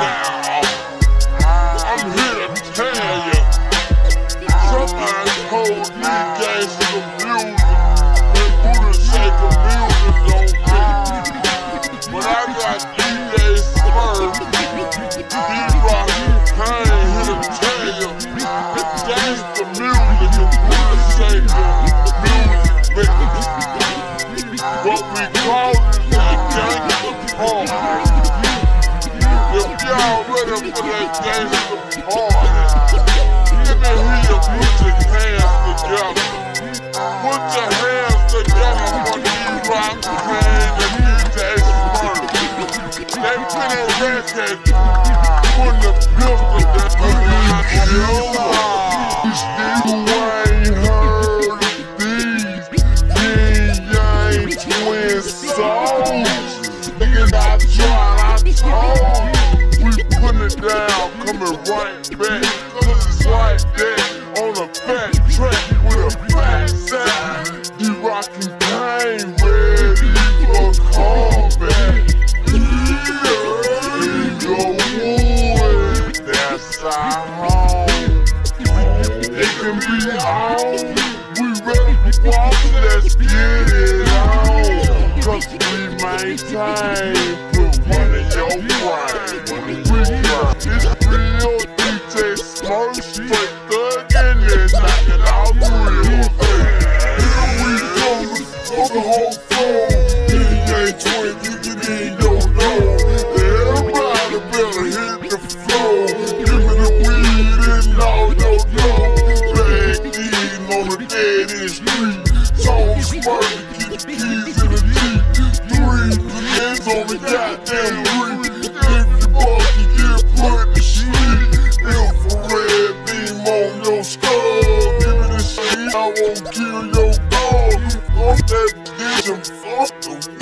now. Ready for that gangsta coming right back. Cause it's like on a fat track with a fat sound. You rockin' pain, ready for combat. Yeah, go wood, that's our. It can be. We ready to walk, let's get it on. Cause we maintain, put one in your brain. Everybody better hit the floor. Give me the weed and all your dough. Back in on the dead end street. Tone Smurf, get the keys in the Jeep. Three hands on the goddamn three. If get put in the. Infrared beam on your skull. Give me shit, I won't kill your dog. Off that bitch and fuck the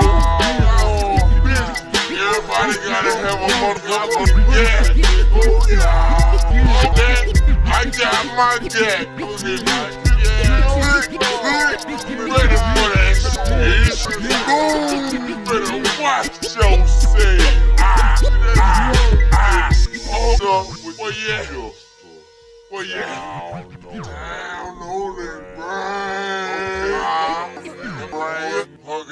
I got my jack. Ready for that better watch yourself.